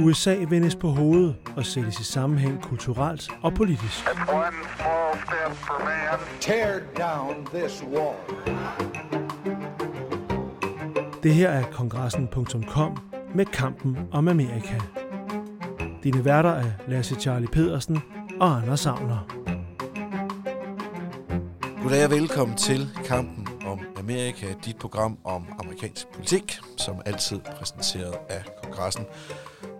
USA vendes på hovedet og sættes i sammenhæng kulturelt og politisk. Tear down this wall. Det her er kongressen.com med kampen om Amerika. Dine værter er Lasse Charlie Pedersen og Anders Savner. Goddag og velkommen til Kampen om Amerika, dit program om amerikansk politik, som altid præsenteret af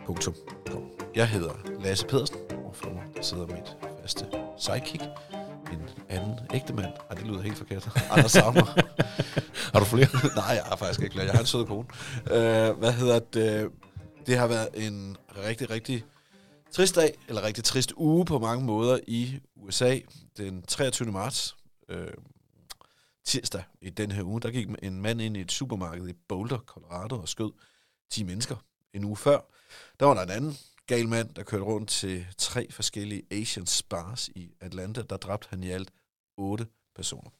kongressen.com. Jeg hedder Lasse Pedersen, og for mig der sidder mit faste sidekick, min anden ægtemand. Ej, det lyder helt forkert. Anders Sammer. Har du flere? Nej, jeg har faktisk ikke flere. Jeg har en sød kone. Uh, hvad hedder det? Det har været en rigtig, rigtig trist dag, eller rigtig trist uge på mange måder i USA. Den 23. marts, øh, tirsdag i den her uge, der gik en mand ind i et supermarked i Boulder, Colorado, og skød 10 mennesker. En uge før, der var der en anden gal mand, der kørte rundt til tre forskellige Asian Spars i Atlanta. Der dræbte han i alt otte personer.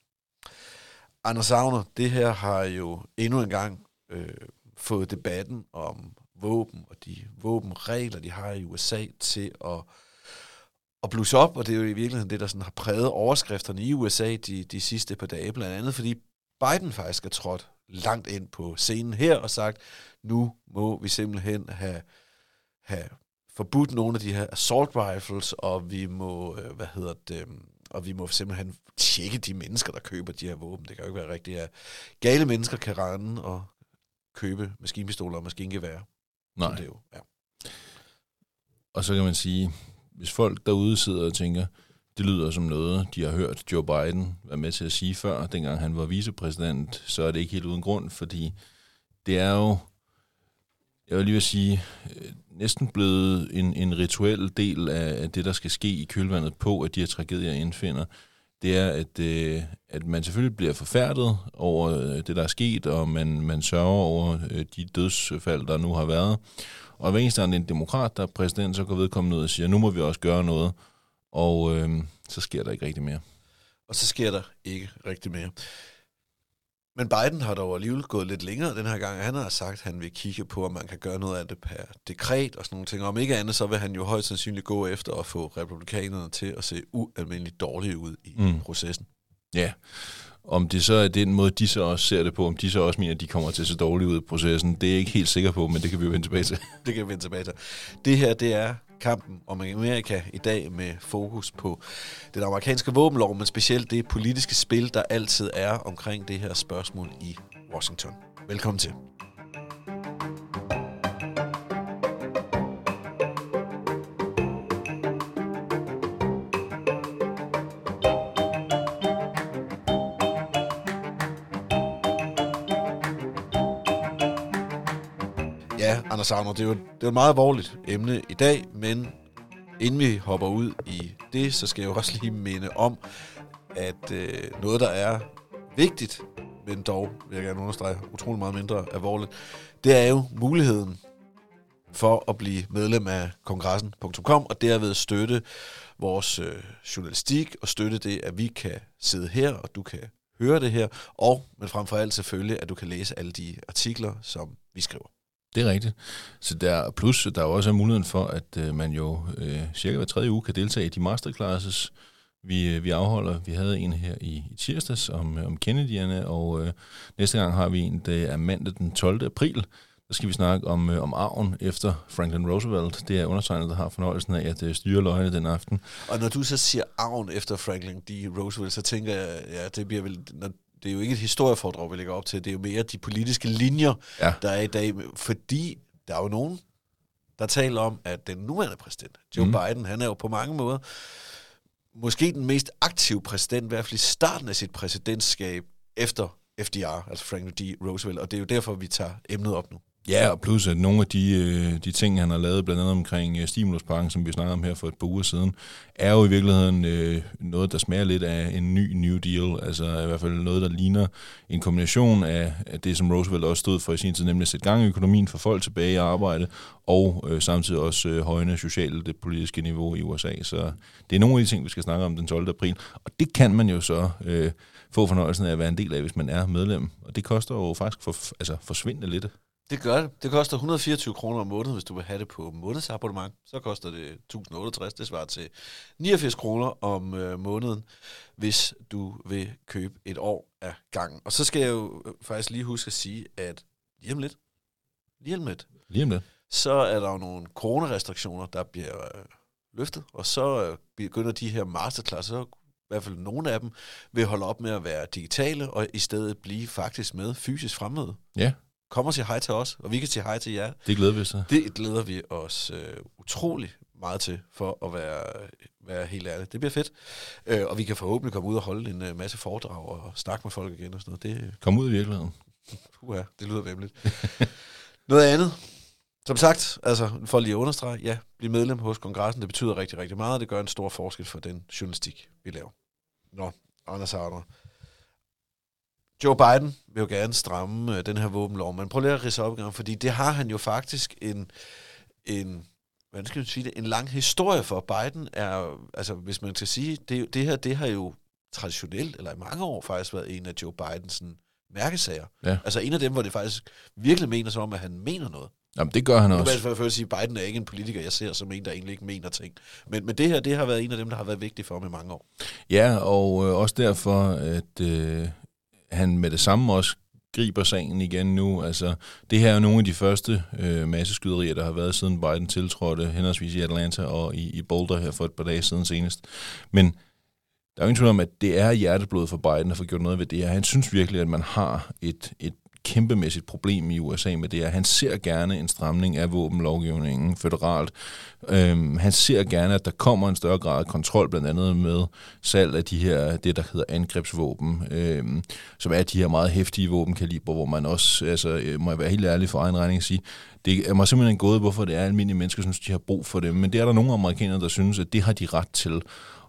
Anders Agner, det her har jo endnu en gang øh, fået debatten om våben og de våbenregler, de har i USA til at, at blusse op, og det er jo i virkeligheden det, der sådan har præget overskrifterne i USA de, de sidste par dage, blandt andet fordi Biden faktisk er trådt langt ind på scenen her og sagt, nu må vi simpelthen have, have forbudt nogle af de her assault rifles, og vi må, øh, hvad hedder det, og vi må simpelthen tjekke de mennesker, der køber de her våben. Det kan jo ikke være rigtigt, at gale mennesker kan rende og købe maskinpistoler og maskingevær. Nej. Det er jo, ja. Og så kan man sige, hvis folk derude sidder og tænker, det lyder som noget, de har hørt Joe Biden være med til at sige før, dengang han var vicepræsident, så er det ikke helt uden grund, fordi det er jo, jeg vil lige vil sige, øh, næsten blevet en, en rituel del af, det, der skal ske i kølvandet på, at de her tragedier indfinder. Det er, at, øh, at man selvfølgelig bliver forfærdet over øh, det, der er sket, og man, man sørger over øh, de dødsfald, der nu har været. Og hver eneste gang en demokrat, der er præsident, så går vedkommende ud og siger, nu må vi også gøre noget. Og øh, så sker der ikke rigtig mere. Og så sker der ikke rigtig mere. Men Biden har dog alligevel gået lidt længere den her gang. Han har sagt, at han vil kigge på, om man kan gøre noget af det per dekret og sådan nogle ting. Og om ikke andet, så vil han jo højst sandsynligt gå efter at få republikanerne til at se ualmindeligt dårligt ud i mm. processen. Ja, om det så er den måde, de så også ser det på, om de så også mener, at de kommer til at se dårligt ud i processen, det er jeg ikke helt sikker på, men det kan vi jo vende tilbage til. det kan vi vende tilbage til. Det her, det er kampen om Amerika i dag med fokus på den amerikanske våbenlov, men specielt det politiske spil, der altid er omkring det her spørgsmål i Washington. Velkommen til. Ja, Savner, det er jo det er et meget alvorligt emne i dag, men inden vi hopper ud i det, så skal jeg jo også lige minde om, at øh, noget, der er vigtigt, men dog, vil jeg gerne understrege, utrolig meget mindre alvorligt, det er jo muligheden for at blive medlem af kongressen.com, og derved støtte vores øh, journalistik, og støtte det, at vi kan sidde her, og du kan høre det her, og men frem for alt selvfølgelig, at du kan læse alle de artikler, som vi skriver. Det er rigtigt. Så der, plus, der er også muligheden for, at øh, man jo øh, cirka hver tredje uge kan deltage i de masterclasses, vi, øh, vi afholder. Vi havde en her i, i tirsdags om, øh, om Kennedy'erne, og øh, næste gang har vi en, det er mandag den 12. april. Der skal vi snakke om, øh, om arven efter Franklin Roosevelt. Det er undertegnet, der har fornøjelsen af at øh, styre løgene den aften. Og når du så siger arven efter Franklin D. Roosevelt, så tænker jeg, ja, det bliver vel, når det er jo ikke et historieforedrag, vi lægger op til, det er jo mere de politiske linjer, ja. der er i dag, fordi der er jo nogen, der taler om, at den nuværende præsident, Joe mm. Biden, han er jo på mange måder måske den mest aktive præsident, i hvert fald i starten af sit præsidentskab, efter FDR, altså Franklin D. Roosevelt, og det er jo derfor, vi tager emnet op nu. Ja, og plus at nogle af de, øh, de ting, han har lavet, blandt andet omkring øh, stimuluspakken, som vi snakkede om her for et par uger siden, er jo i virkeligheden øh, noget, der smager lidt af en ny New Deal. Altså i hvert fald noget, der ligner en kombination af, det, som Roosevelt også stod for i sin tid, nemlig at sætte gang i økonomien for folk tilbage i arbejde, og øh, samtidig også øh, højne sociale det politiske niveau i USA. Så det er nogle af de ting, vi skal snakke om den 12. april. Og det kan man jo så øh, få fornøjelsen af at være en del af, hvis man er medlem. Og det koster jo faktisk for, altså forsvinde lidt. Det gør det. Det koster 124 kroner om måneden, hvis du vil have det på månedsabonnement. Så koster det 1068. Det svarer til 89 kroner om øh, måneden, hvis du vil købe et år af gangen. Og så skal jeg jo øh, faktisk lige huske at sige, at lige om lidt, lige om lidt, Lige om det. så er der jo nogle coronarestriktioner, der bliver øh, løftet, og så øh, begynder de her masterclasses, så i hvert fald nogle af dem, vil holde op med at være digitale, og i stedet blive faktisk med fysisk fremmøde. Ja, Kom og sige hej til os, og vi kan sige hej til jer. det glæder vi os til. Det glæder vi os øh, utrolig meget til, for at være, være helt ærlig. Det bliver fedt. Øh, og vi kan forhåbentlig komme ud og holde en øh, masse foredrag og snakke med folk igen og sådan noget. Det, Kom ud i virkeligheden. uha, det lyder vemmeligt. noget andet. Som sagt, altså for lige at understrege, ja, bliv medlem hos kongressen, det betyder rigtig, rigtig meget. Det gør en stor forskel for den journalistik, vi laver. Nå, Anders Sauner. Joe Biden vil jo gerne stramme øh, den her våbenlov, men prøv lige at ridse op igen, fordi det har han jo faktisk en, en hvordan skal man sige det, en lang historie for. Biden er, altså hvis man skal sige, det, det her, det har jo traditionelt, eller i mange år faktisk været en af Joe Bidens sådan, mærkesager. Ja. Altså en af dem, hvor det faktisk virkelig mener som om, at han mener noget. Jamen, det gør han Nu vil også. jeg først sige, at Biden er ikke en politiker, jeg ser som en, der egentlig ikke mener ting. Men, men det her, det har været en af dem, der har været vigtig for ham i mange år. Ja, og øh, også derfor, at øh, han med det samme også griber sagen igen nu. Altså, det her er nogle af de første øh, masseskyderier, der har været siden Biden tiltrådte, henholdsvis i Atlanta og i, i Boulder her for et par dage siden senest. Men der er jo ingen tvivl om, at det er hjerteblod for Biden at få gjort noget ved det her. Han synes virkelig, at man har et, et kæmpemæssigt problem i USA med det at Han ser gerne en stramning af våbenlovgivningen federalt. Øhm, han ser gerne, at der kommer en større grad af kontrol, blandt andet med salg af de her, det der hedder angrebsvåben, øhm, som er de her meget hæftige våbenkaliber, hvor man også, altså, øh, må jeg være helt ærlig for egen regning at sige, det er mig simpelthen gået, hvorfor det er almindelige mennesker, synes, de har brug for dem. Men det er der nogle amerikanere, der synes, at det har de ret til.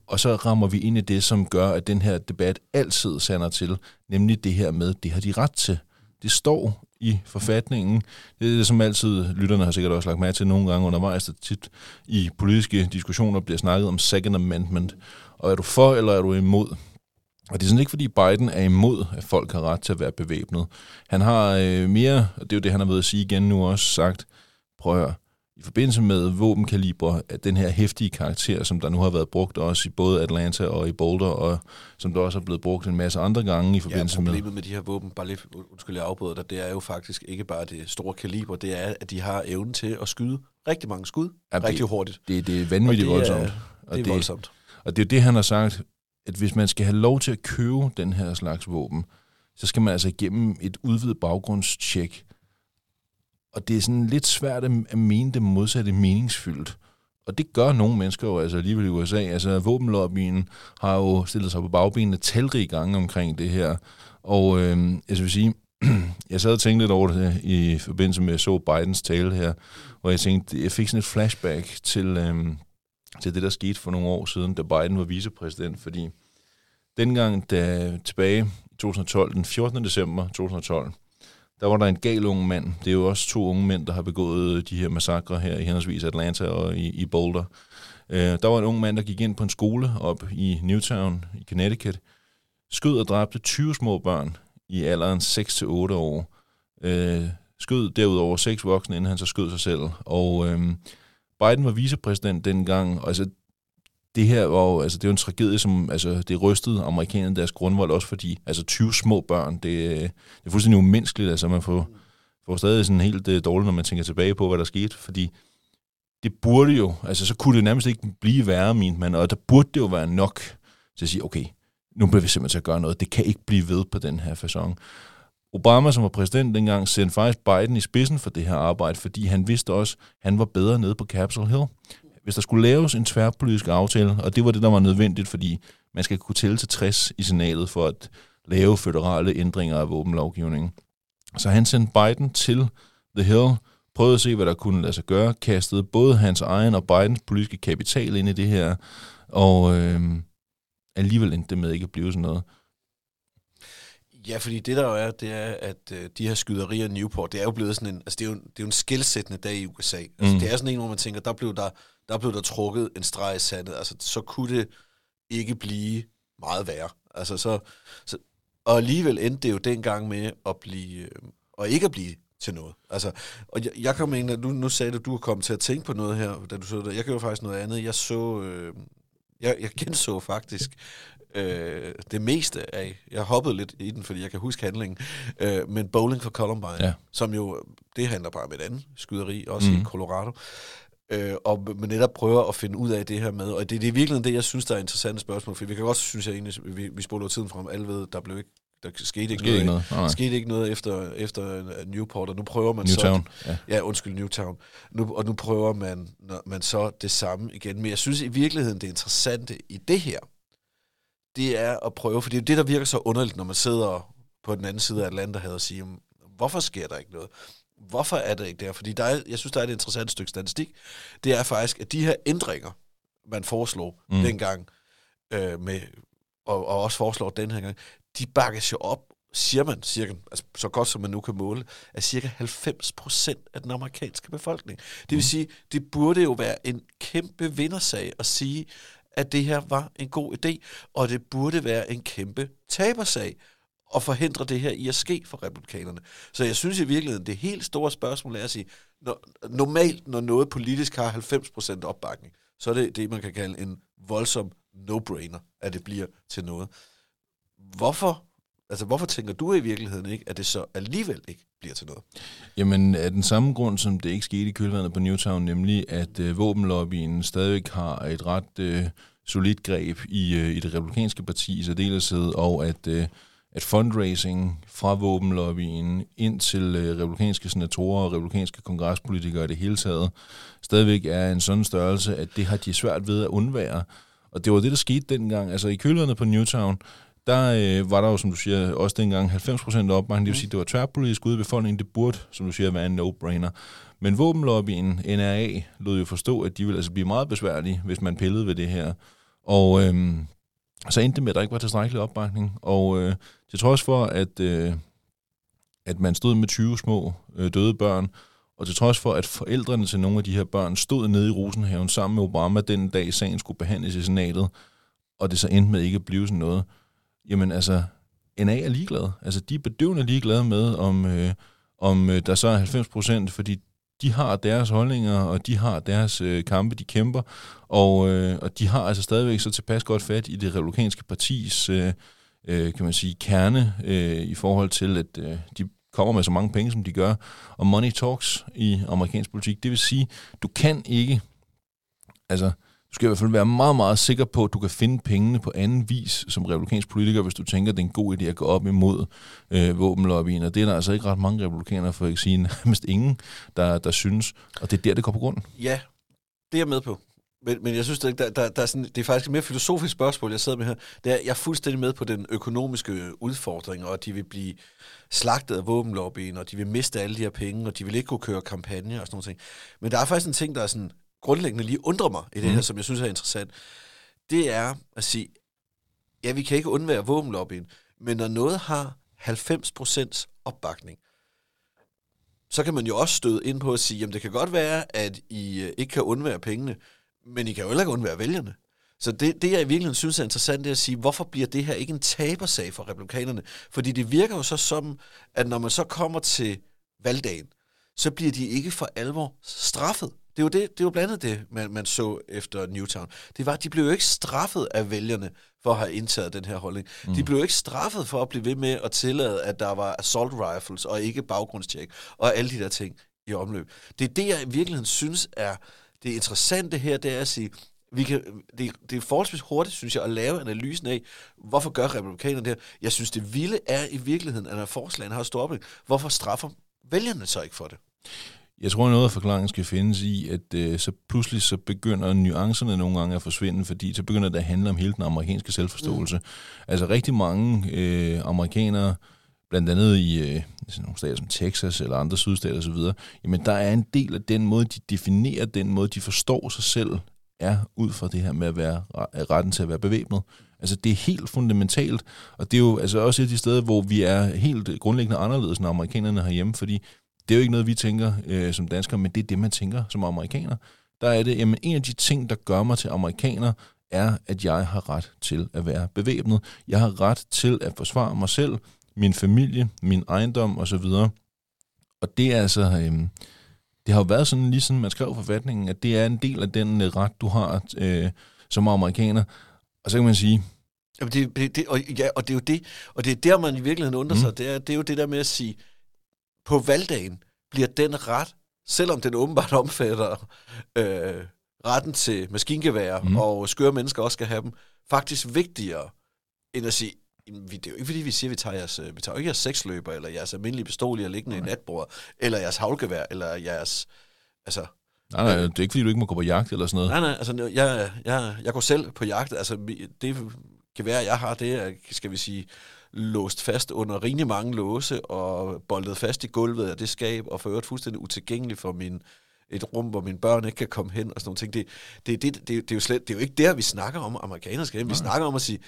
Og så rammer vi ind i det, som gør, at den her debat altid sander til, nemlig det her med, det har de ret til. Det står i forfatningen. Det er det, som altid, lytterne har sikkert også lagt mærke til nogle gange undervejs, at tit i politiske diskussioner bliver snakket om Second Amendment. Og er du for, eller er du imod? Og det er sådan ikke, fordi Biden er imod, at folk har ret til at være bevæbnet. Han har øh, mere, og det er jo det, han har ved at sige igen nu også, sagt, prøv at høre, i forbindelse med våbenkaliber, at den her hæftige karakter, som der nu har været brugt også i både Atlanta og i Boulder, og som der også er blevet brugt en masse andre gange i Ja, forbindelse med... problemet med de her våben, bare lige, undskyld, jeg afbryder dig, det er jo faktisk ikke bare det store kaliber, det er, at de har evnen til at skyde rigtig mange skud, Ja, ja, det- rigtig hurtigt. Det, det er vanvittigt Og det er- voldsomt. Og Det er voldsomt. Og det er jo det, han har sagt, at hvis man skal have lov til at købe den her slags våben, så skal man altså igennem et udvidet baggrundstjek. Og det er sådan lidt svært at mene det modsatte meningsfyldt. Og det gør nogle mennesker jo altså alligevel i USA. Altså våbenlobbyen har jo stillet sig på bagbenene talrige gange omkring det her. Og øh, jeg vil sige, jeg sad og tænkte lidt over det øh, i forbindelse med så Bidens tale her, hvor jeg tænkte, jeg fik sådan et flashback til, øh, til det, der skete for nogle år siden, da Biden var vicepræsident, fordi dengang, da tilbage i 2012, den 14. december 2012, der var der en gal ung mand. Det er jo også to unge mænd, der har begået de her massakre her i henholdsvis Atlanta og i, i Boulder. Øh, der var en ung mand, der gik ind på en skole op i Newtown i Connecticut, skød og dræbte 20 små børn i alderen 6-8 år. Øh, skød derudover seks voksne, inden han så skød sig selv. Og øh, Biden var vicepræsident dengang, og altså det her var jo, altså det er jo en tragedie, som altså, det rystede amerikanerne deres grundvold, også fordi altså 20 små børn, det, det er fuldstændig umenneskeligt, altså man får, får stadig sådan helt uh, dårligt, når man tænker tilbage på, hvad der skete, fordi det burde jo, altså så kunne det nærmest ikke blive værre, min man, og der burde det jo være nok til at sige, okay, nu bliver vi simpelthen til at gøre noget, det kan ikke blive ved på den her fasong. Obama, som var præsident dengang, sendte faktisk Biden i spidsen for det her arbejde, fordi han vidste også, at han var bedre nede på Capitol Hill hvis der skulle laves en tværpolitisk aftale, og det var det, der var nødvendigt, fordi man skal kunne tælle til 60 i senatet for at lave føderale ændringer af våbenlovgivningen. Så han sendte Biden til The Hill, prøvede at se, hvad der kunne lade sig gøre, kastede både hans egen og Bidens politiske kapital ind i det her, og øh, alligevel endte det med ikke at blive sådan noget. Ja, fordi det der jo er, det er, at øh, de her skyderier i Newport, det er jo blevet sådan en, altså det er jo, det er jo en skilsættende dag i USA. Altså Mm. det er sådan en, hvor man tænker, der blev der, der blev der trukket en streg i sandet. Altså så kunne det ikke blive meget værre. Altså så, så og alligevel endte det jo dengang med at blive, øh, og ikke at blive til noget. Altså, og jeg, jeg kom ind, nu, nu sagde du, du er kommet til at tænke på noget her, da du så det. Jeg gjorde faktisk noget andet. Jeg så, øh, jeg, jeg genså faktisk øh, det meste af, jeg hoppede lidt i den, fordi jeg kan huske handlingen, øh, men Bowling for Columbine, Ja. som jo, det handler bare om et andet skyderi, også mm. i Mhm. Colorado, øh, og man netop prøver at finde ud af det her med, og det, det er virkelig det, jeg synes, der er interessante spørgsmål, for vi kan godt, synes jeg egentlig, vi, vi spoler tiden frem, alle ved, der blev ikke, der skete ikke skete ikke noget. Nej, skete ikke noget efter, efter Newport, og nu prøver man Newtown. så... Ja. Ja, undskyld, Newtown. Nu, og nu prøver man, man så det samme igen. Men jeg synes i virkeligheden, det interessante i det her, det er at prøve, for det er jo det, der virker så underligt, når man sidder på den anden side af Atlanterhavet og siger, "Jamen, hvorfor sker der ikke noget? Hvorfor er det ikke der? Fordi der er, jeg synes, der er et interessant stykke statistik. Det er faktisk, at de her ændringer, man foreslog Mm. mm. dengang, øh, med, og, og også foreslår den her gang, de bakkes jo op, siger man, cirka, altså så godt som man nu kan måle, af cirka 90 procent af den amerikanske befolkning. Det vil sige, det burde jo være en kæmpe vindersag at sige, at det her var en god idé, og det burde være en kæmpe tabersag at forhindre det her i at ske for republikanerne. Så jeg synes i virkeligheden, det helt store spørgsmål er at sige, når, normalt, når noget politisk har 90% opbakning, så er det det, man kan kalde en voldsom no-brainer, at det bliver til noget. Hvorfor, altså hvorfor tænker du i virkeligheden ikke, at det så alligevel ikke bliver til noget? Jamen, af den samme grund, som det ikke skete i kølvandet på Newtown, nemlig at øh, våbenlobbyen stadigvæk har et ret øh, solidt greb i, øh, i det republikanske parti i særdeleshed, og at, øh, at fundraising fra våbenlobbyen ind til øh, republikanske senatorer og republikanske kongrespolitikere i det hele taget, stadigvæk er en sådan størrelse, at det har de svært ved at undvære. Og det var det, der skete dengang. Altså i kølvandet på Newtown, der øh, var der jo, som du siger, også dengang 90% opbakning. Det vil sige, det var tværpolitisk ude i befolkningen. Det burde, som du siger, være en no-brainer. Men våbenlobbyen, NRA, lod jo forstå, at de ville altså blive meget besværlige, hvis man pillede ved det her. Og øhm, så endte det med, at der ikke var tilstrækkelig opbakning. Og øh, til trods for, at, øh, at man stod med 20 små øh, døde børn, og til trods for, at forældrene til nogle af de her børn stod nede i Rosenhaven sammen med Obama den dag, sagen skulle behandles i senatet, og det så endte med ikke at blive sådan noget, jamen altså, NA er ligeglade. Altså, de er bedøvende ligeglade med, om, øh, om øh, der så er 90 procent, fordi de har deres holdninger, og de har deres øh, kampe, de kæmper, og, øh, og de har altså stadigvæk så tilpas godt fat i det republikanske partis, øh, øh, kan man sige, kerne, øh, i forhold til, at øh, de kommer med så mange penge, som de gør, og money talks i amerikansk politik. Det vil sige, du kan ikke, altså, skal i hvert fald være meget, meget sikker på, at du kan finde pengene på anden vis som republikansk politiker, hvis du tænker, at det er en god idé at gå op imod øh, våbenlobbyen. Og det er der altså ikke ret mange republikanere, for ikke sige nærmest ingen, der, der synes. Og det er der, det går på grund. Ja, det er jeg med på. Men, men jeg synes, der, der, der, der er sådan, det er faktisk et mere filosofisk spørgsmål, jeg sidder med her. Det er, jeg er fuldstændig med på den økonomiske udfordring, og at de vil blive slagtet af våbenlobbyen, og de vil miste alle de her penge, og de vil ikke kunne køre kampagner og sådan noget. Men der er faktisk en ting, der er sådan grundlæggende lige undrer mig i det her, Mhm. som jeg synes er interessant. Det er at sige, ja, vi kan ikke undvære våbenlobbyen, men når noget har 90% opbakning, så kan man jo også støde ind på at sige, jamen det kan godt være, at I øh, ikke kan undvære pengene, men I kan jo heller ikke undvære vælgerne. Så det, det, jeg i virkeligheden synes er interessant, det er at sige, hvorfor bliver det her ikke en tabersag for republikanerne? Fordi det virker jo så som, at når man så kommer til valgdagen, så bliver de ikke for alvor straffet. Det er jo, det, det er jo blandt andet det, man, man så efter Newtown. Det var, at de blev jo ikke straffet af vælgerne for at have indtaget den her holdning. Mm. De blev ikke straffet for at blive ved med at tillade, at der var assault rifles og ikke baggrundstjek og alle de der ting i omløb. Det er det, jeg i virkeligheden synes er det interessante her, det er at sige, vi kan, det, det er forholdsvis hurtigt, synes jeg, at lave analysen af, hvorfor gør republikanerne det her. Jeg synes, det vilde er i virkeligheden, at når forslagene har stoppet, hvorfor straffer vælgerne så ikke for det? Jeg tror, noget af forklaringen skal findes i, at øh, så pludselig så begynder nuancerne nogle gange at forsvinde, fordi så begynder det at handle om hele den amerikanske selvforståelse. Mm. Altså rigtig mange øh, amerikanere, blandt andet i øh, sådan nogle stater som Texas eller andre sydstater osv., jamen der er en del af den måde, de definerer, den måde, de forstår sig selv, er ud fra det her med at være retten til at være bevæbnet. Altså det er helt fundamentalt, og det er jo altså også et af de steder, hvor vi er helt grundlæggende anderledes end amerikanerne herhjemme, fordi det er jo ikke noget, vi tænker øh, som danskere, men det er det, man tænker som amerikaner. Der er det, jamen en af de ting, der gør mig til amerikaner, er, at jeg har ret til at være bevæbnet. Jeg har ret til at forsvare mig selv, min familie, min ejendom osv. Og det er altså... Øh, det har jo været sådan, lige sådan man skrev forfatningen, at det er en del af den øh, ret, du har øh, som amerikaner. Og så kan man sige... Jamen det, det, det, og, ja, og det er jo det, og det er der, man i virkeligheden undrer mm. sig. Det er, det er jo det der med at sige, på valgdagen bliver den ret, selvom den åbenbart omfatter øh, retten til maskingevær, mm. og skøre mennesker også skal have dem, faktisk vigtigere, end at sige, det er jo ikke fordi, vi siger, at vi tager, jeres, vi tager ikke jeres sexløber, eller jeres almindelige pistol, jeg liggende Nej. i natbordet, eller jeres havlgevær, eller jeres... Altså, Nej, nej, det er ikke fordi, du ikke må gå på jagt eller sådan noget. Nej, nej, altså jeg, jeg, jeg går selv på jagt. Altså det gevær, jeg har, det er, skal vi sige, låst fast under rimelig mange låse og boldet fast i gulvet af det skab, og for øvrigt fuldstændig utilgængelig for min, et rum, hvor mine børn ikke kan komme hen og sådan nogle ting. Det, det, det, det, det, er, jo slet, det er jo ikke der, vi snakker om, amerikanere skal Vi snakker om at sige,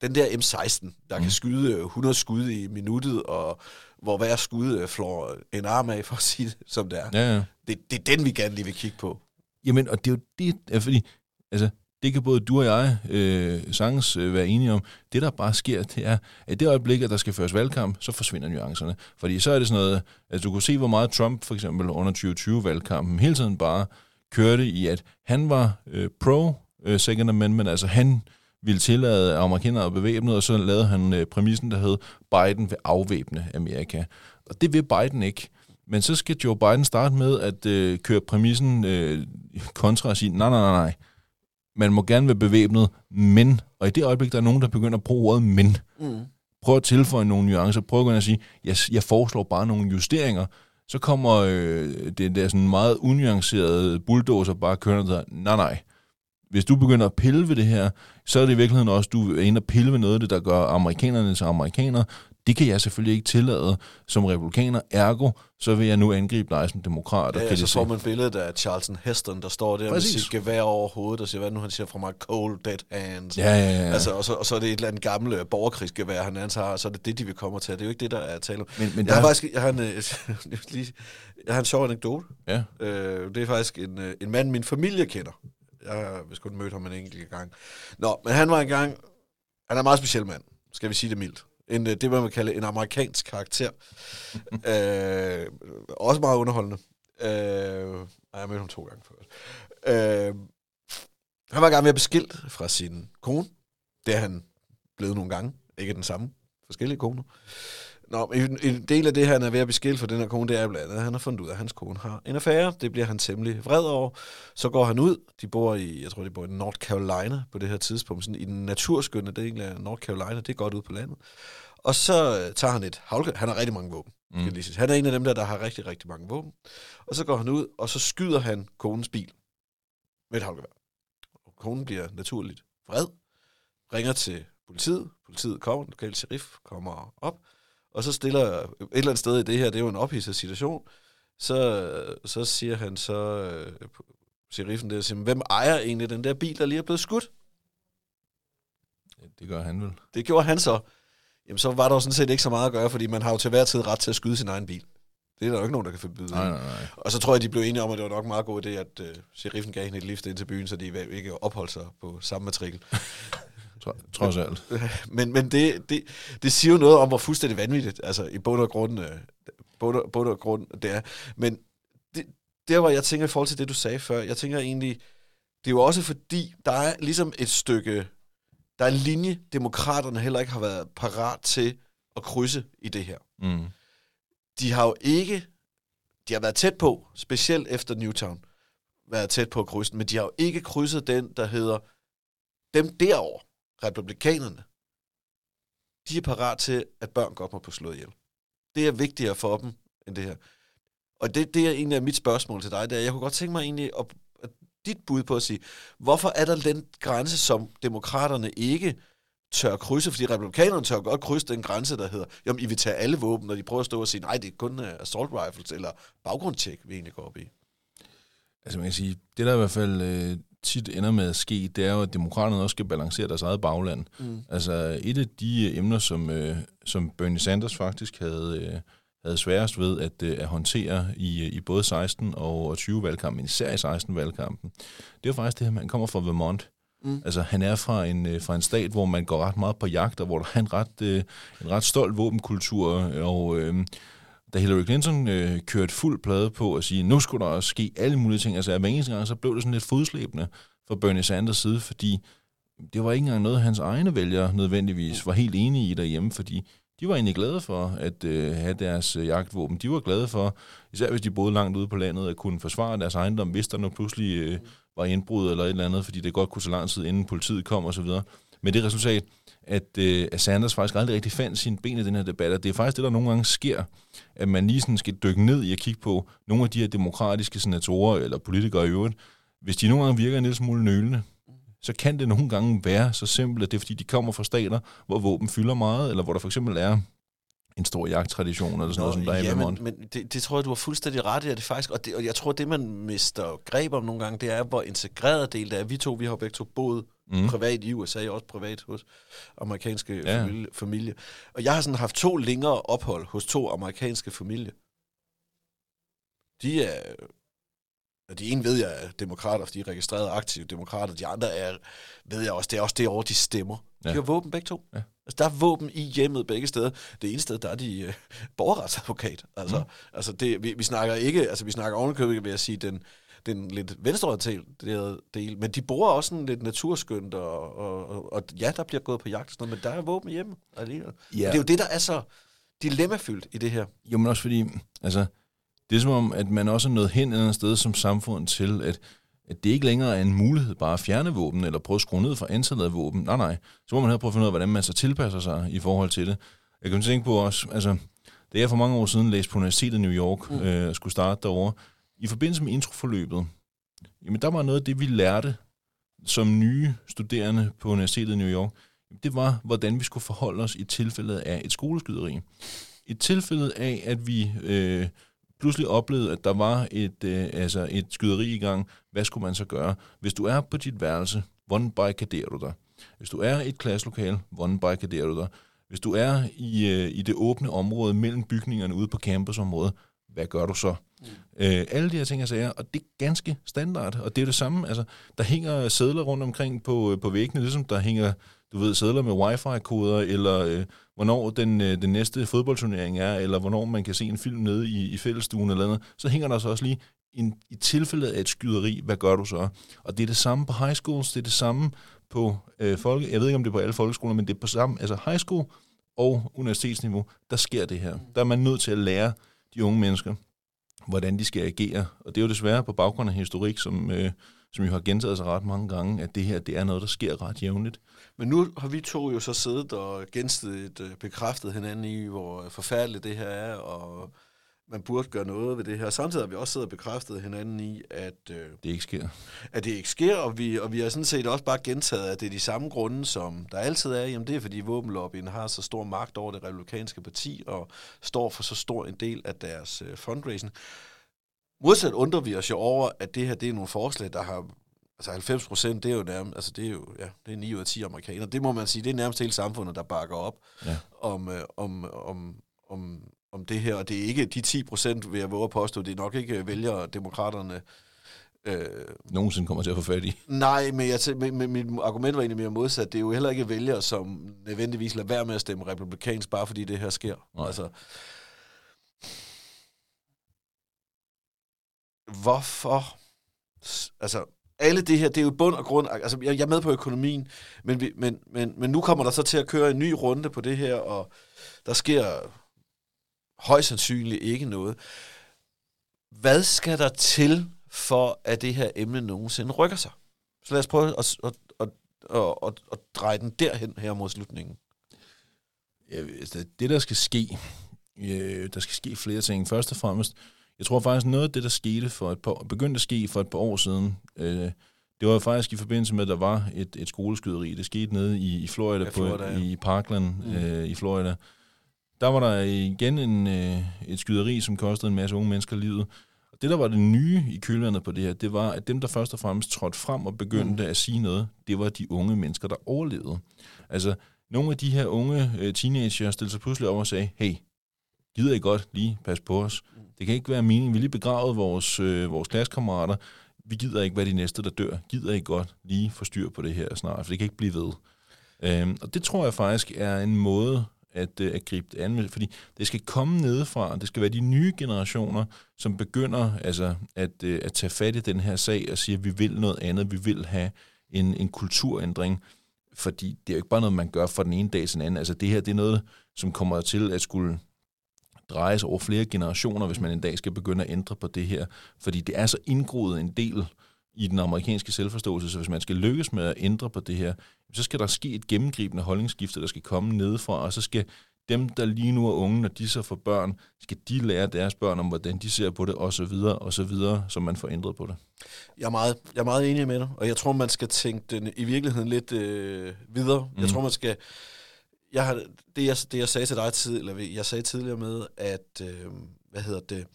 den der M16, der mm. kan skyde 100 skud i minuttet, og hvor hver skud øh, flår en arm af, for at sige det, som det er. Ja, ja. Det, det er den, vi gerne lige vil kigge på. Jamen, og det er jo det, fordi, altså, det kan både du og jeg øh, sagtens øh, være enige om. Det, der bare sker, det er, at i det øjeblik, at der skal føres valgkamp, så forsvinder nuancerne. Fordi så er det sådan noget, at du kunne se, hvor meget Trump for eksempel under 2020-valgkampen hele tiden bare kørte i, at han var øh, pro øh, Second Amendment, altså han ville tillade amerikanere at bevæbne, og så lavede han øh, præmissen, der hed, Biden vil afvæbne Amerika. Og det vil Biden ikke. Men så skal Joe Biden starte med at øh, køre præmissen øh, kontra og sige, nej, nej, nej, nej, man må gerne være bevæbnet, men, og i det øjeblik, der er nogen, der begynder at bruge ordet men, mm. prøv at tilføje nogle nuancer, prøv at sige, jeg, jeg foreslår bare nogle justeringer, så kommer øh, det der sådan meget unuancerede bulldozer bare kørende der, nej, nej, hvis du begynder at pille ved det her, så er det i virkeligheden også, du er inde og pille ved noget af det, der gør amerikanerne til amerikanere. Det kan jeg selvfølgelig ikke tillade som republikaner. Ergo, så vil jeg nu angribe dig som demokrat. Ja, og så får man billedet af Charlton Heston, der står der Præcis. med sit gevær over hovedet, og siger, hvad nu han siger fra mig, cold dead hands. Ja, ja, ja. Altså, og, så, og så er det et eller andet gamle borgerkrigsgevær, han har, så er det det, de vil komme til. Det er jo ikke det, der er tale om. Men, men jeg, der... har faktisk, jeg, har en, lige, jeg har en sjov anekdote. Ja. Øh, det er faktisk en, øh, en mand, min familie kender. Jeg har vist kun mødt ham en enkelt gang. Nå, men han var engang... Han er en meget speciel mand, skal vi sige det mildt. En, øh, det, man vil kalde en amerikansk karakter. øh, også meget underholdende. Øh, jeg har mødt ham to gange før. Øh, han var i gang med at beskilt fra sin kone. Det er han blevet nogle gange. Ikke den samme. Forskellige koner. Nå, en, en del af det, han er ved at beskilte for den her kone, det er blandt andet, at han har fundet ud af, at hans kone har en affære. Det bliver han temmelig vred over. Så går han ud. De bor i, jeg tror, de bor i North Carolina på det her tidspunkt. Sådan i den naturskønne del af North Carolina. Det er godt ud på landet. Og så øh, tager han et havlge. Han har rigtig mange våben. Mm. Han er en af dem der, der har rigtig, rigtig mange våben. Og så går han ud, og så skyder han konens bil med et havlgevær. Konen bliver naturligt vred, ringer til politiet. Politiet kommer, lokal sheriff kommer op, og så stiller et eller andet sted i det her, det er jo en ophidset situation, så, så siger han så, øh, sheriffen der, siger, hvem ejer egentlig den der bil, der lige er blevet skudt? Det gør han vel. Det gjorde han så. Jamen, så var der jo sådan set ikke så meget at gøre, fordi man har jo til hver tid ret til at skyde sin egen bil. Det er der jo ikke nogen, der kan forbyde. Nej, nej, nej. Og så tror jeg, de blev enige om, at det var nok meget god idé, at uh, sheriffen gav hende et lift ind til byen, så de ikke opholdt sig på samme matrikel. Trods alt. Men, men det, det, det siger jo noget om, hvor fuldstændig vanvittigt, altså i bund og grund, øh, bund og, bund og grund det er. Men det, der, hvor jeg tænker i forhold til det, du sagde før, jeg tænker egentlig, det er jo også fordi, der er ligesom et stykke, der er en linje, demokraterne heller ikke har været parat til at krydse i det her. Mm. De har jo ikke, de har været tæt på, specielt efter Newtown, været tæt på at krydse men de har jo ikke krydset den, der hedder dem derovre republikanerne, de er parat til, at børn godt må på slået ihjel. Det er vigtigere for dem, end det her. Og det, det er egentlig mit spørgsmål til dig, det er, jeg kunne godt tænke mig egentlig at, at dit bud på at sige, hvorfor er der den grænse, som demokraterne ikke tør krydse, fordi republikanerne tør godt krydse den grænse, der hedder, jamen, I vil tage alle våben, når de prøver at stå og sige, nej, det er kun øh, assault rifles eller baggrundtjek, vi egentlig går op i. Altså man kan sige, det der i hvert fald øh, tit ender med at ske, det er jo, at demokraterne også skal balancere deres eget bagland. Mm. Altså et af de øh, emner, som, øh, som Bernie Sanders faktisk havde, øh, havde sværest ved at, øh, at håndtere i, øh, i både 16 og 20 valgkampen, især i 16 valgkampen, det er faktisk det her, man kommer fra Vermont. Mm. Altså, han er fra en, øh, fra en stat, hvor man går ret meget på jagt, og hvor der er en ret, øh, en ret stolt våbenkultur, og øh, da Hillary Clinton øh, kørte fuld plade på at sige, nu skulle der også ske alle mulige ting, altså hver eneste gang, så blev det sådan lidt fodslæbende fra Bernie Sanders side, fordi det var ikke engang noget, hans egne vælgere nødvendigvis var helt enige i derhjemme, fordi de var egentlig glade for at øh, have deres øh, jagtvåben. De var glade for, især hvis de boede langt ude på landet, at kunne forsvare deres ejendom, hvis der nu pludselig øh, var indbrud eller et eller andet, fordi det godt kunne så lang tid, inden politiet kom osv. Med det resultat, at, øh, at Sanders faktisk aldrig rigtig fandt sine ben i den her debat, og det er faktisk det, der nogle gange sker, at man lige sådan skal dykke ned i at kigge på nogle af de her demokratiske senatorer eller politikere i øvrigt. Hvis de nogle gange virker en lille smule nølende, så kan det nogle gange være så simpelt, at det er fordi, de kommer fra stater, hvor våben fylder meget, eller hvor der for eksempel er en stor jagttradition, eller sådan Nå, noget, som der er ja, i men, men det, det tror jeg, du har fuldstændig ret i, at det faktisk, og, det, og jeg tror, det man mister greb om nogle gange, det er, hvor integreret del det er. Vi to, vi har begge to boet mm. privat i USA, også privat hos amerikanske ja. familie, familie. Og jeg har sådan haft to længere ophold hos to amerikanske familier. De er de ene ved jeg er demokrater, fordi de er registreret aktive demokrater. De andre er, ved jeg også, det er også det over, de stemmer. Ja. De har våben begge to. Ja. Altså, der er våben i hjemmet begge steder. Det ene sted, der er de øh, borgerretsadvokat. Altså, mm. altså det, vi, vi, snakker ikke, altså vi snakker ovenikøbet, vil jeg sige, den, den lidt venstreorienterede del, men de bor også sådan lidt naturskønt, og, og, og, og ja, der bliver gået på jagt og sådan noget, men der er våben hjemme alligevel. Ja. det er jo det, der er så dilemmafyldt i det her. Jo, men også fordi, altså, det er som om, at man også er nået hen et andet sted som samfund til, at, at det ikke længere er en mulighed bare at fjerne våben, eller prøve at skrue ned for antallet af våben. Nej, nej. Så må man have prøve at finde ud af, hvordan man så tilpasser sig i forhold til det. Jeg kan tænke på også, altså, da jeg for mange år siden læste på Universitetet i New York, mm. øh, skulle starte derovre, i forbindelse med introforløbet, jamen der var noget af det, vi lærte som nye studerende på Universitetet i New York, det var, hvordan vi skulle forholde os i tilfældet af et skoleskyderi. I tilfældet af, at vi øh, pludselig oplevede, at der var et, øh, altså et skyderi i gang, hvad skulle man så gøre? Hvis du er på dit værelse, hvordan barrikaderer du dig? Hvis du er i et klasselokale, hvordan barrikaderer du dig? Hvis du er i, øh, i det åbne område mellem bygningerne ude på campusområdet, hvad gør du så? Mm. Øh, alle de her ting og sager, og det er ganske standard, og det er det samme, altså, der hænger sædler rundt omkring på, øh, på væggene, ligesom der hænger, du ved, sædler med wifi-koder, eller øh, hvornår den, øh, den næste fodboldturnering er, eller hvornår man kan se en film nede i, i fællestuen eller andet, så hænger der så også lige en, i tilfældet af et skyderi, hvad gør du så? Og det er det samme på high schools, det er det samme på øh, folke, jeg ved ikke om det er på alle folkeskoler, men det er på samme, altså high school og universitetsniveau, der sker det her. Der er man nødt til at lære de unge mennesker, hvordan de skal agere. Og det er jo desværre på baggrund af historik, som, øh, som jo har gentaget sig ret mange gange, at det her det er noget, der sker ret jævnligt. Men nu har vi to jo så siddet og gensidigt øh, bekræftet hinanden i, hvor forfærdeligt det her er, og man burde gøre noget ved det her. Samtidig har vi også siddet og bekræftet hinanden i, at, øh, det ikke sker. At det ikke sker, og vi, og vi har sådan set også bare gentaget, at det er de samme grunde, som der altid er. Jamen det er, fordi våbenlobbyen har så stor magt over det republikanske parti, og står for så stor en del af deres øh, fundraising. Modsat undrer vi os jo over, at det her det er nogle forslag, der har Altså 90 procent, det er jo nærmest, altså det er jo, ja, det er 9 ud af 10 amerikanere. Det må man sige, det er nærmest hele samfundet, der bakker op ja. om, øh, om, om, om, om det her. Og det er ikke de 10 procent, vil jeg våge at påstå, det er nok ikke vælger demokraterne. Øh, Nogensinde kommer til at få fat i. Nej, men jeg, men, men mit argument var egentlig mere modsat. Det er jo heller ikke vælgere, som nødvendigvis lader være med at stemme republikansk, bare fordi det her sker. Nej. Altså, hvorfor? Altså, alle det her, det er jo bund og grund, altså jeg, jeg er med på økonomien, men, vi, men, men, men nu kommer der så til at køre en ny runde på det her, og der sker højst sandsynligt ikke noget. Hvad skal der til, for at det her emne nogensinde rykker sig? Så lad os prøve at, at, at, at, at, at dreje den derhen her mod slutningen. Ja, altså, det, der skal ske, øh, der skal ske flere ting. Først og fremmest, jeg tror faktisk, noget af det, der skete for et par, begyndte at ske for et par år siden, øh, Det var faktisk i forbindelse med, at der var et, et skoleskyderi. Det skete nede i, i Florida, Ja, på, Florida, ja. i Parkland mm. øh, i Florida. Der var der igen en, øh, et skyderi, som kostede en masse unge mennesker livet. Og det, der var det nye i kølvandet på det her, det var, at dem, der først og fremmest trådte frem og begyndte mm. at sige noget, det var de unge mennesker, der overlevede. Altså, nogle af de her unge øh, teenager stillede sig pludselig op og sagde, hey, gider I godt lige passe på os? Det kan ikke være meningen, vi lige begravet vores, øh, vores klassekammerater, vi gider ikke være de næste, der dør. Gider I godt lige få styr på det her snart, for det kan ikke blive ved. Øhm, og det tror jeg faktisk er en måde at, øh, at gribe det an med, fordi det skal komme nedefra, det skal være de nye generationer, som begynder altså, at, øh, at tage fat i den her sag og sige, at vi vil noget andet, vi vil have en, en kulturændring, fordi det er jo ikke bare noget, man gør fra den ene dag til den anden. Altså det her, det er noget, som kommer til at skulle drejes over flere generationer, hvis man en dag skal begynde at ændre på det her. Fordi det er så indgroet en del i den amerikanske selvforståelse, så hvis man skal lykkes med at ændre på det her, så skal der ske et gennemgribende holdningsskifte, der skal komme nedefra, og så skal dem, der lige nu er unge, når de så får børn, skal de lære deres børn om, hvordan de ser på det, og så videre, og så videre, så man får ændret på det. Jeg er, meget, jeg er meget enig med dig, og jeg tror, man skal tænke den i virkeligheden lidt øh, videre. Mm. Jeg tror, man skal... Jeg har, det, jeg, det, jeg sagde til dig tid, eller jeg sagde tidligere med, at, øh, hvad hedder det,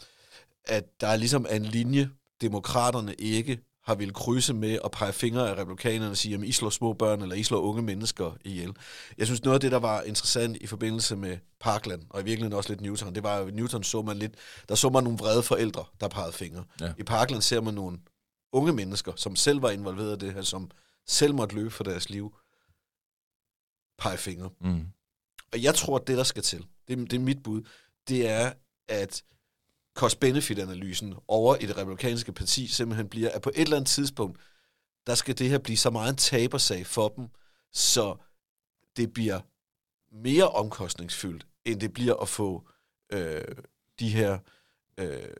at der er ligesom en linje, demokraterne ikke har ville krydse med at pege fingre af republikanerne og sige, at I slår små børn, eller I slår unge mennesker ihjel. Jeg synes, noget af det, der var interessant i forbindelse med Parkland, og i virkeligheden også lidt Newton, det var at Newton så man lidt, der så man nogle vrede forældre, der pegede fingre. Ja. I Parkland ser man nogle unge mennesker, som selv var involveret i det her, som selv måtte løbe for deres liv, pege fingre. Mm. Og jeg tror, at det, der skal til, det, det er mit bud, det er, at cost-benefit-analysen over i det republikanske parti simpelthen bliver, at på et eller andet tidspunkt, der skal det her blive så meget en tabersag for dem, så det bliver mere omkostningsfyldt, end det bliver at få øh, de her øh,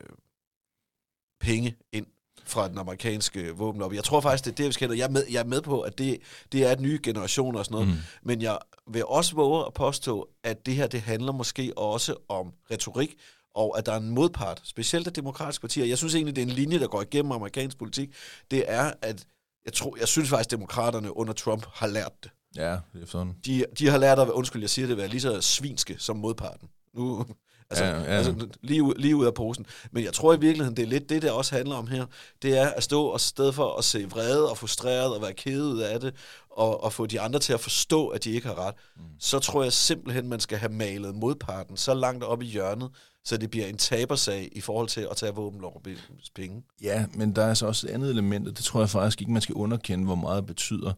penge ind fra den amerikanske våbenlobby. Jeg tror faktisk, det er det, vi skal jeg er, med, jeg er med på, at det, det er et nye generation og sådan noget, mm. men jeg vil også våge at påstå, at det her, det handler måske også om retorik, og at der er en modpart, specielt af demokratiske partier. Jeg synes egentlig, det er en linje, der går igennem amerikansk politik. Det er, at jeg, tror, jeg synes faktisk, at demokraterne under Trump har lært det. Ja, det er sådan. De, de har lært at, undskyld, jeg siger det, være lige så svinske som modparten. Nu, altså, Ja, ja. altså lige, ud, lige ud af posen. Men jeg tror i virkeligheden, det er lidt det, det også handler om her. Det er at stå og i stedet for at se vrede og frustreret og være ked af det, og, og få de andre til at forstå, at de ikke har ret, mm. så tror jeg simpelthen, man skal have malet modparten så langt op i hjørnet, så det bliver en tabersag i forhold til at tage våbenlovens penge. Ja, men der er så også et andet element, og det tror jeg faktisk ikke, man skal underkende, hvor meget det betyder.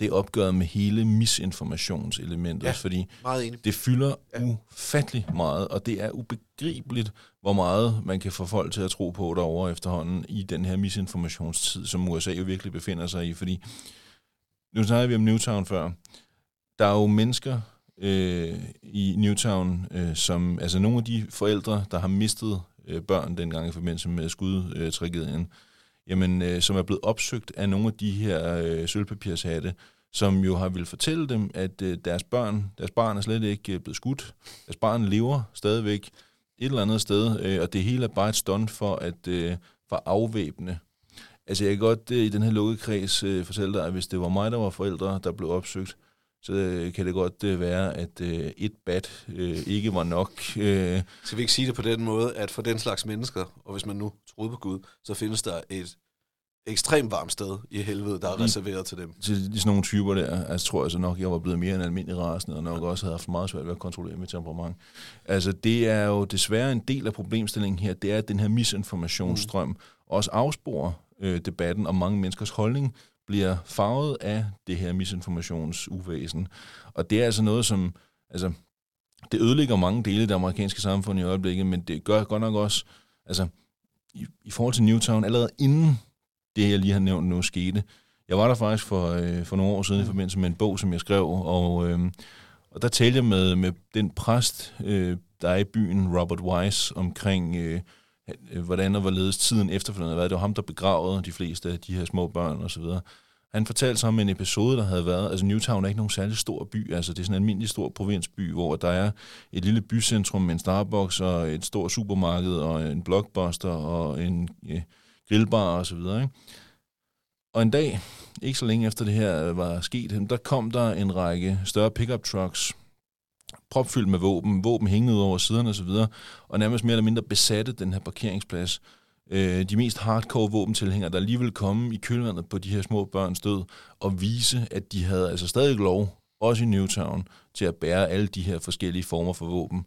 Det er opgøret med hele misinformationselementet, Ja. fordi det fylder ufattelig meget, og det er ubegribeligt, hvor meget man kan få folk til at tro på derovre efterhånden i den her misinformationstid, som USA jo virkelig befinder sig i, fordi nu snakker vi om Newtown før. Der er jo mennesker øh, i Newtown, øh, som, altså nogle af de forældre, der har mistet øh, børn dengang i forbindelse med skudtragedien, jamen, øh, som er blevet opsøgt af nogle af de her øh, sølvpapirshatte, som jo har vil fortælle dem, at øh, deres børn, deres barn er slet ikke øh, blevet skudt. Deres barn lever stadigvæk et eller andet sted, øh, og det hele er bare et stunt for at øh, for afvæbne. Altså jeg kan godt øh, i den her lukkede kreds øh, fortælle dig, at hvis det var mig, der var forældre, der blev opsøgt, så øh, kan det godt øh, være, at øh, et bat øh, ikke var nok. Øh, Skal vi ikke sige det på den måde, at for den slags mennesker, og hvis man nu troede på Gud, så findes der et ekstremt varmt sted i helvede, der er Mm. reserveret til dem. til de sådan nogle typer der, altså tror jeg så nok, jeg var blevet mere end almindelig rasende, og nok også havde haft meget svært ved at kontrollere mit temperament. Altså det er jo desværre en del af problemstillingen her, det er, at den her misinformationsstrøm også afsporer øh, debatten, og mange menneskers holdning bliver farvet af det her misinformationsuvæsen. Og det er altså noget, som, altså, det ødelægger mange dele af det amerikanske samfund i øjeblikket, men det gør godt nok også, altså, i, i forhold til Newtown, allerede inden det, jeg lige har nævnt nu, skete, jeg var der faktisk for, øh, for nogle år siden i forbindelse med en bog, som jeg skrev, og, øh, og der talte jeg med, med den præst, øh, der er i byen, Robert Wise, omkring øh, hvordan og hvorledes tiden efterfølgende har været. Det var ham, der begravede de fleste af de her små børn osv. Han fortalte så om en episode, der havde været, altså Newtown er ikke nogen særlig stor by, altså det er sådan en almindelig stor provinsby, hvor der er et lille bycentrum med en Starbucks og et stort supermarked og en blockbuster og en øh, grillbar og så videre, ikke? Og en dag, ikke så længe efter det her var sket, der kom der en række større pickup trucks, propfyldt med våben, våben hængende ud over siderne osv., og, og nærmest mere eller mindre besatte den her parkeringsplads. Øh, de mest hardcore våbentilhængere, der alligevel komme i kølvandet på de her små børns død, og vise, at de havde altså stadig lov, også i Newtown, til at bære alle de her forskellige former for våben.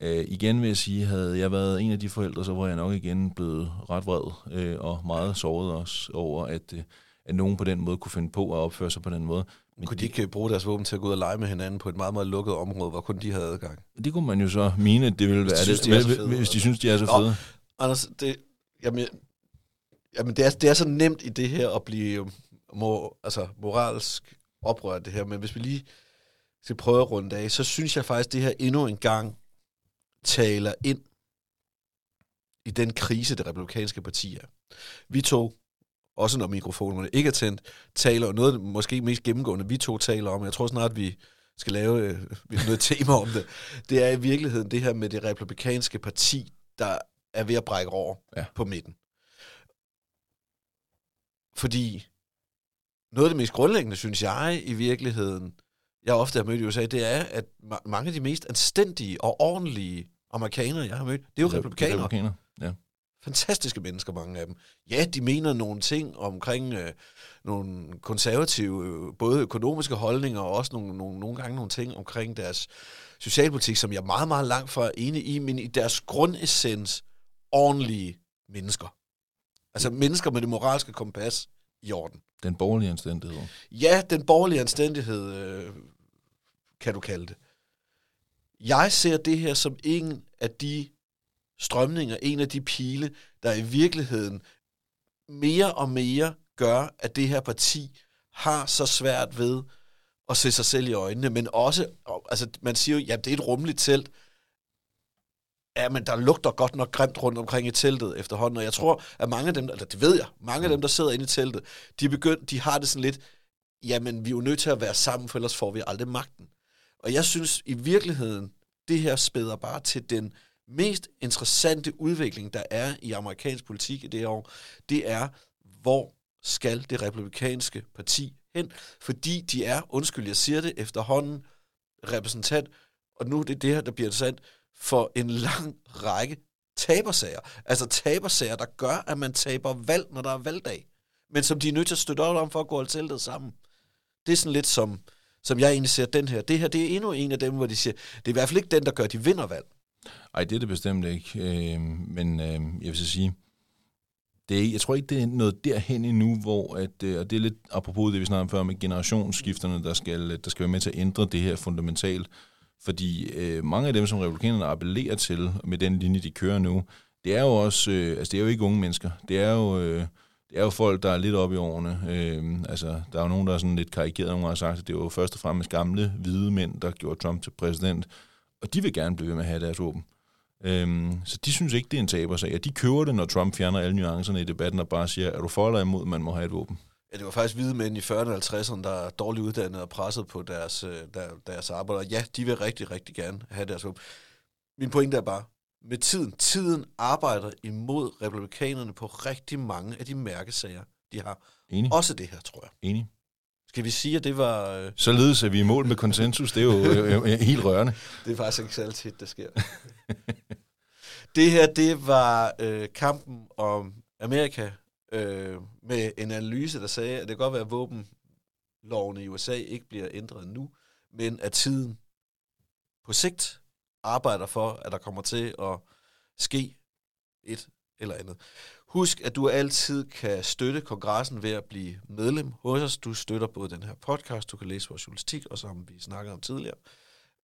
Øh, igen vil jeg sige, havde jeg været en af de forældre, så var jeg nok igen blevet ret vred øh, og meget såret også over, at, øh, at nogen på den måde kunne finde på at opføre sig på den måde. Men kunne de ikke bruge deres våben til at gå ud og lege med hinanden på et meget, meget lukket område, hvor kun de havde adgang? Det kunne man jo så mene, at det ville Hvis de være synes, det, de hvis- hvis de synes, de er så Nå. fede. Anders, det, jamen, jamen det, er, det er så nemt i det her at blive øhm, mor, altså, moralsk oprørt, det her. Men hvis vi lige skal prøve at runde af, så synes jeg faktisk, det her endnu en gang taler ind i den krise, det republikanske parti er. Vi to, også når mikrofonerne ikke er tændt, taler om noget, måske mest gennemgående, vi to taler om, jeg tror snart, vi skal lave øh, vi noget tema om det, det er i virkeligheden det her med det republikanske parti, der er ved at brække over Ja. på midten. Fordi noget af det mest grundlæggende, synes jeg i virkeligheden, jeg ofte har mødt i USA, det er, at ma- mange af de mest anstændige og ordentlige amerikanere, jeg har mødt, det er jo republikanere. republikanere. Ja. Fantastiske mennesker, mange af dem. Ja, de mener nogle ting omkring øh, nogle konservative, øh, både økonomiske holdninger, og også nogle, nogle, nogle gange nogle ting omkring deres socialpolitik, som jeg er meget, meget langt fra enig i, men i deres grundessens ordentlige mennesker. Altså mennesker med det moralske kompas i orden. Den borgerlige anstændighed. Ja, den borgerlige anstændighed, øh, kan du kalde det. Jeg ser det her som en af de strømninger, en af de pile, der i virkeligheden mere og mere gør, at det her parti har så svært ved at se sig selv i øjnene, men også, altså man siger jo, ja, det er et rummeligt telt, Ja, men der lugter godt nok grimt rundt omkring i teltet efterhånden, og jeg tror, at mange af dem, eller det ved jeg, mange af dem, der sidder inde i teltet, de, begyndt, de har det sådan lidt, jamen, vi er jo nødt til at være sammen, for ellers får vi aldrig magten. Og jeg synes i virkeligheden, det her spæder bare til den mest interessante udvikling, der er i amerikansk politik i det her år, det er, hvor skal det republikanske parti hen? Fordi de er, undskyld, jeg siger det, efterhånden repræsentant, og nu er det det her, der bliver interessant, for en lang række tabersager. Altså tabersager, der gør, at man taber valg, når der er valgdag. Men som de er nødt til at støtte op om for at gå til teltet sammen. Det er sådan lidt som, som jeg egentlig ser den her. Det her, det er endnu en af dem, hvor de siger, det er i hvert fald ikke den, der gør, at de vinder valg. Ej, det er det bestemt ikke. Øh, men øh, jeg vil så sige, det er, jeg tror ikke, det er noget derhen endnu, hvor, at, øh, og det er lidt apropos det, vi snakkede om før med generationsskifterne, der skal, der skal være med til at ændre det her fundamentalt. Fordi øh, mange af dem, som republikanerne appellerer til med den linje, de kører nu, det er jo også, øh, altså det er jo ikke unge mennesker. Det er jo, øh, det er jo folk, der er lidt oppe i årene. Øh, altså, der er jo nogen, der er sådan lidt karikeret, nogen har sagt, at det var jo først og fremmest gamle, hvide mænd, der gjorde Trump til præsident. Og de vil gerne blive ved med at have deres åben. Øhm, så de synes ikke, det er en tabersag. Og de køber det, når Trump fjerner alle nuancerne i debatten og bare siger, er du for eller imod, man må have et våben? Ja, det var faktisk hvide mænd i 40'erne og 50'erne, der er dårligt uddannet og presset på deres, øh, der, deres arbejde. Ja, de vil rigtig, rigtig gerne have deres våben. Min pointe er bare, med tiden, tiden arbejder imod republikanerne på rigtig mange af de mærkesager, de har. Enig? Også det her, tror jeg. Enig. Skal vi sige, at det var... Øh, Således er vi i mål med konsensus. Det er jo øh, øh, helt rørende. det er faktisk ikke særlig tit, det sker. det her, det var øh, kampen om Amerika øh, med en analyse, der sagde, at det kan godt være, at våbenloven i USA ikke bliver ændret nu, men at tiden på sigt arbejder for, at der kommer til at ske et eller andet. Husk, at du altid kan støtte kongressen ved at blive medlem hos os. Du støtter både den her podcast, du kan læse vores journalistik, og som vi snakkede om tidligere,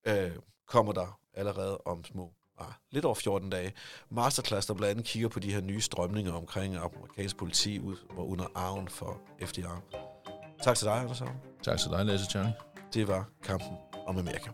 øh, kommer der allerede om små, ah, lidt over 14 dage, masterclass, der blandt andet kigger på de her nye strømninger omkring amerikansk politi ud, under arven for FDR. Tak til dig, Anders Havn. Tak til dig, Lasse Charlie. Det var kampen om Amerika.